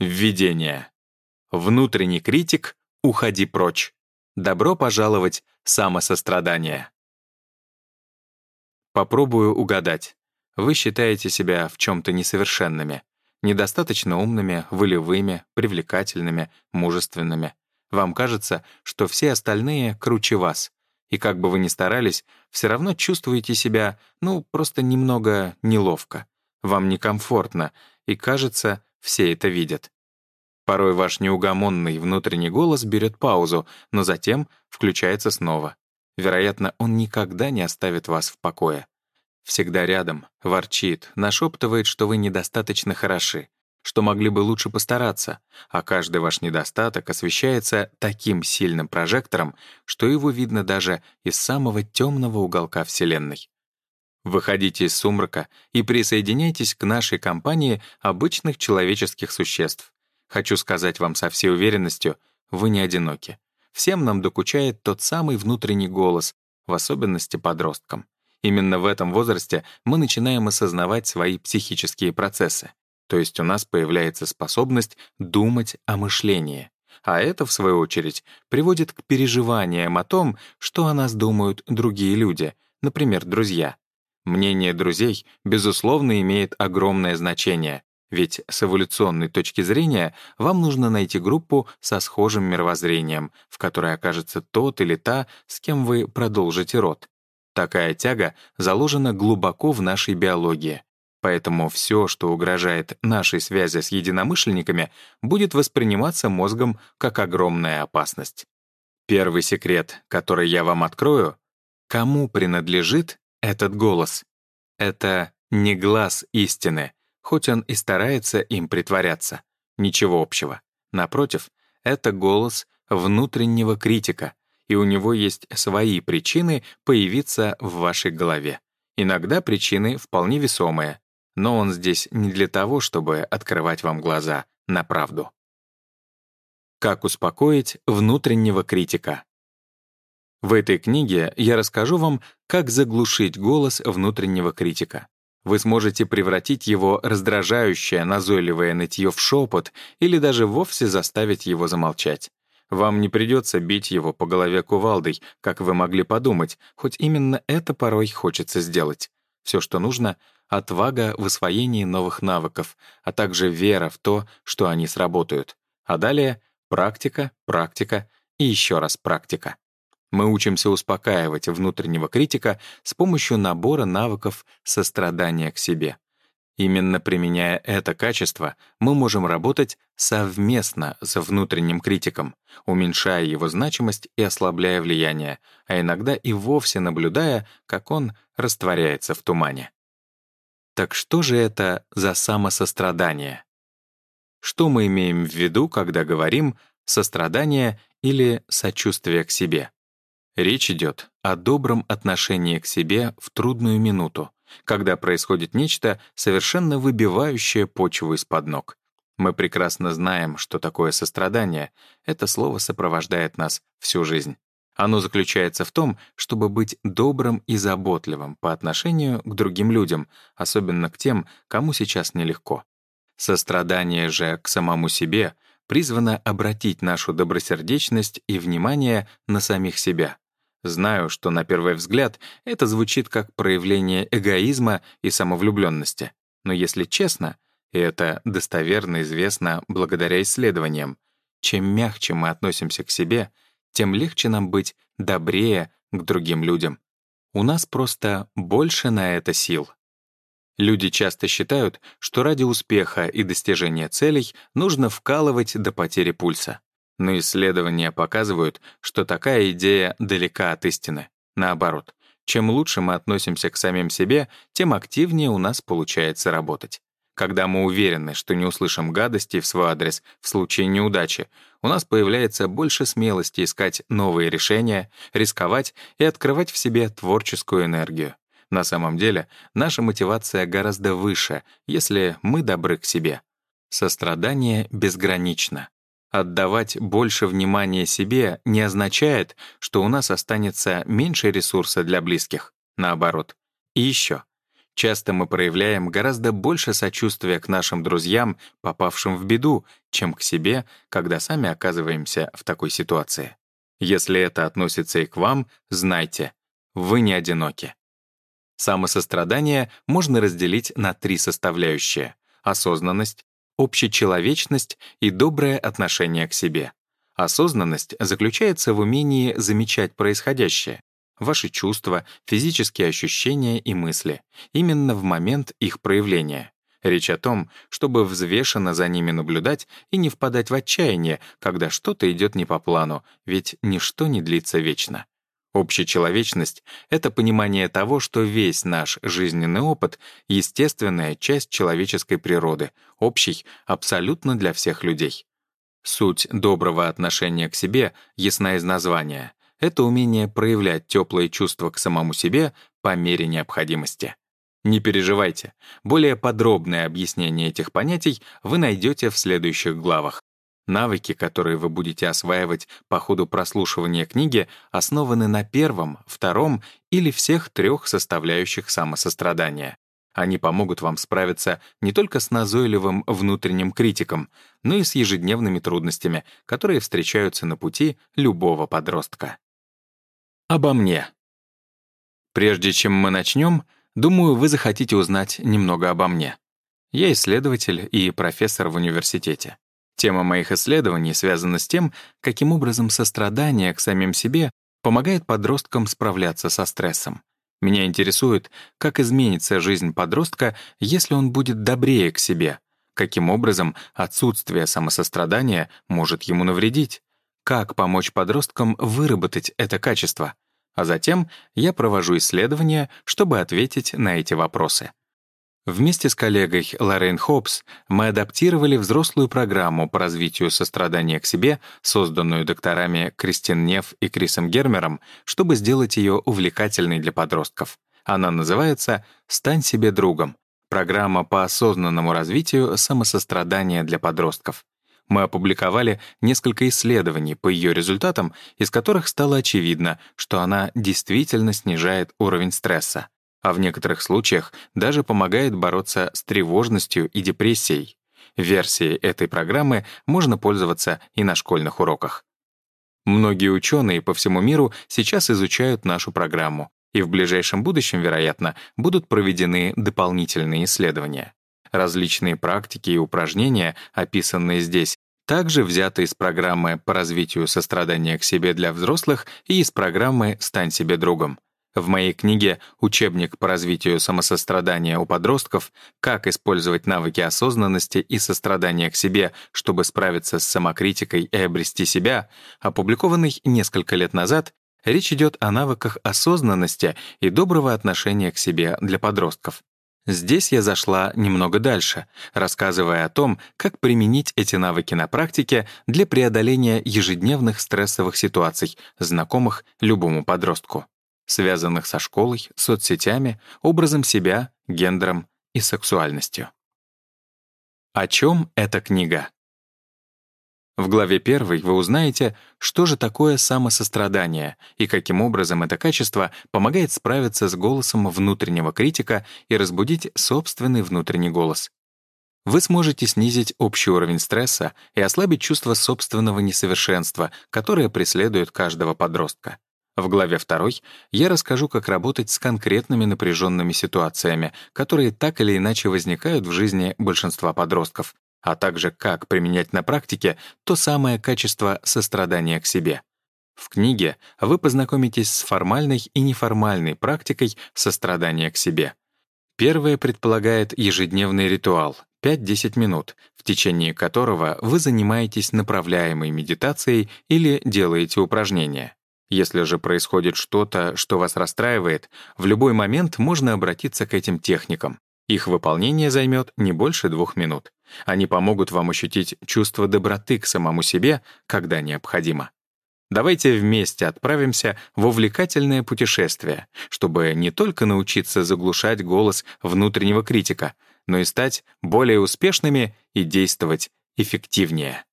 Введение. Внутренний критик, уходи прочь. Добро пожаловать самосострадание. Попробую угадать. Вы считаете себя в чем-то несовершенными, недостаточно умными, волевыми, привлекательными, мужественными. Вам кажется, что все остальные круче вас, и как бы вы ни старались, все равно чувствуете себя, ну, просто немного неловко. Вам некомфортно, и, кажется, все это видят. Порой ваш неугомонный внутренний голос берет паузу, но затем включается снова. Вероятно, он никогда не оставит вас в покое. Всегда рядом, ворчит, нашептывает, что вы недостаточно хороши, что могли бы лучше постараться, а каждый ваш недостаток освещается таким сильным прожектором, что его видно даже из самого темного уголка Вселенной. Выходите из сумрака и присоединяйтесь к нашей компании обычных человеческих существ. Хочу сказать вам со всей уверенностью, вы не одиноки. Всем нам докучает тот самый внутренний голос, в особенности подросткам. Именно в этом возрасте мы начинаем осознавать свои психические процессы. То есть у нас появляется способность думать о мышлении. А это, в свою очередь, приводит к переживаниям о том, что о нас думают другие люди, например, друзья. Мнение друзей, безусловно, имеет огромное значение, ведь с эволюционной точки зрения вам нужно найти группу со схожим мировоззрением, в которой окажется тот или та, с кем вы продолжите род. Такая тяга заложена глубоко в нашей биологии. Поэтому все, что угрожает нашей связи с единомышленниками, будет восприниматься мозгом как огромная опасность. Первый секрет, который я вам открою — кому принадлежит этот голос? Это не глаз истины, хоть он и старается им притворяться. Ничего общего. Напротив, это голос внутреннего критика, и у него есть свои причины появиться в вашей голове. Иногда причины вполне весомые, но он здесь не для того, чтобы открывать вам глаза на правду. Как успокоить внутреннего критика? В этой книге я расскажу вам, как заглушить голос внутреннего критика. Вы сможете превратить его раздражающее, назойливое нытье в шепот или даже вовсе заставить его замолчать. Вам не придется бить его по голове кувалдой, как вы могли подумать, хоть именно это порой хочется сделать. Все, что нужно — отвага в освоении новых навыков, а также вера в то, что они сработают. А далее — практика, практика и еще раз практика. Мы учимся успокаивать внутреннего критика с помощью набора навыков сострадания к себе. Именно применяя это качество, мы можем работать совместно с внутренним критиком, уменьшая его значимость и ослабляя влияние, а иногда и вовсе наблюдая, как он растворяется в тумане. Так что же это за самосострадание? Что мы имеем в виду, когда говорим «сострадание» или «сочувствие к себе»? Речь идет о добром отношении к себе в трудную минуту, когда происходит нечто, совершенно выбивающее почву из-под ног. Мы прекрасно знаем, что такое сострадание. Это слово сопровождает нас всю жизнь. Оно заключается в том, чтобы быть добрым и заботливым по отношению к другим людям, особенно к тем, кому сейчас нелегко. Сострадание же к самому себе призвано обратить нашу добросердечность и внимание на самих себя. Знаю, что на первый взгляд это звучит как проявление эгоизма и самовлюбленности. Но если честно, и это достоверно известно благодаря исследованиям, чем мягче мы относимся к себе, тем легче нам быть добрее к другим людям. У нас просто больше на это сил. Люди часто считают, что ради успеха и достижения целей нужно вкалывать до потери пульса. Но исследования показывают, что такая идея далека от истины. Наоборот, чем лучше мы относимся к самим себе, тем активнее у нас получается работать. Когда мы уверены, что не услышим гадости в свой адрес в случае неудачи, у нас появляется больше смелости искать новые решения, рисковать и открывать в себе творческую энергию. На самом деле, наша мотивация гораздо выше, если мы добры к себе. Сострадание безгранично. Отдавать больше внимания себе не означает, что у нас останется меньше ресурса для близких. Наоборот. И еще. Часто мы проявляем гораздо больше сочувствия к нашим друзьям, попавшим в беду, чем к себе, когда сами оказываемся в такой ситуации. Если это относится и к вам, знайте, вы не одиноки. Самосострадание можно разделить на три составляющие — осознанность, общечеловечность и доброе отношение к себе. Осознанность заключается в умении замечать происходящее, ваши чувства, физические ощущения и мысли, именно в момент их проявления. Речь о том, чтобы взвешенно за ними наблюдать и не впадать в отчаяние, когда что-то идет не по плану, ведь ничто не длится вечно. Общечеловечность — это понимание того, что весь наш жизненный опыт — естественная часть человеческой природы, общий абсолютно для всех людей. Суть доброго отношения к себе ясна из названия. Это умение проявлять теплые чувства к самому себе по мере необходимости. Не переживайте, более подробное объяснение этих понятий вы найдете в следующих главах. Навыки, которые вы будете осваивать по ходу прослушивания книги, основаны на первом, втором или всех трех составляющих самосострадания. Они помогут вам справиться не только с назойливым внутренним критиком, но и с ежедневными трудностями, которые встречаются на пути любого подростка. Обо мне. Прежде чем мы начнем, думаю, вы захотите узнать немного обо мне. Я исследователь и профессор в университете. Тема моих исследований связана с тем, каким образом сострадание к самим себе помогает подросткам справляться со стрессом. Меня интересует, как изменится жизнь подростка, если он будет добрее к себе, каким образом отсутствие самосострадания может ему навредить, как помочь подросткам выработать это качество. А затем я провожу исследования, чтобы ответить на эти вопросы. Вместе с коллегой Лоррейн Хопс мы адаптировали взрослую программу по развитию сострадания к себе, созданную докторами Кристин Нев и Крисом Гермером, чтобы сделать ее увлекательной для подростков. Она называется «Стань себе другом» — программа по осознанному развитию самосострадания для подростков. Мы опубликовали несколько исследований по ее результатам, из которых стало очевидно, что она действительно снижает уровень стресса а в некоторых случаях даже помогает бороться с тревожностью и депрессией. Версией этой программы можно пользоваться и на школьных уроках. Многие ученые по всему миру сейчас изучают нашу программу, и в ближайшем будущем, вероятно, будут проведены дополнительные исследования. Различные практики и упражнения, описанные здесь, также взяты из программы по развитию сострадания к себе для взрослых и из программы «Стань себе другом». В моей книге «Учебник по развитию самосострадания у подростков. Как использовать навыки осознанности и сострадания к себе, чтобы справиться с самокритикой и обрести себя», опубликованный несколько лет назад, речь идет о навыках осознанности и доброго отношения к себе для подростков. Здесь я зашла немного дальше, рассказывая о том, как применить эти навыки на практике для преодоления ежедневных стрессовых ситуаций, знакомых любому подростку связанных со школой, соцсетями, образом себя, гендером и сексуальностью. О чем эта книга? В главе 1 вы узнаете, что же такое самосострадание и каким образом это качество помогает справиться с голосом внутреннего критика и разбудить собственный внутренний голос. Вы сможете снизить общий уровень стресса и ослабить чувство собственного несовершенства, которое преследует каждого подростка. В главе 2 я расскажу, как работать с конкретными напряженными ситуациями, которые так или иначе возникают в жизни большинства подростков, а также как применять на практике то самое качество сострадания к себе. В книге вы познакомитесь с формальной и неформальной практикой сострадания к себе. Первое предполагает ежедневный ритуал — 5-10 минут, в течение которого вы занимаетесь направляемой медитацией или делаете упражнения. Если же происходит что-то, что вас расстраивает, в любой момент можно обратиться к этим техникам. Их выполнение займет не больше двух минут. Они помогут вам ощутить чувство доброты к самому себе, когда необходимо. Давайте вместе отправимся в увлекательное путешествие, чтобы не только научиться заглушать голос внутреннего критика, но и стать более успешными и действовать эффективнее.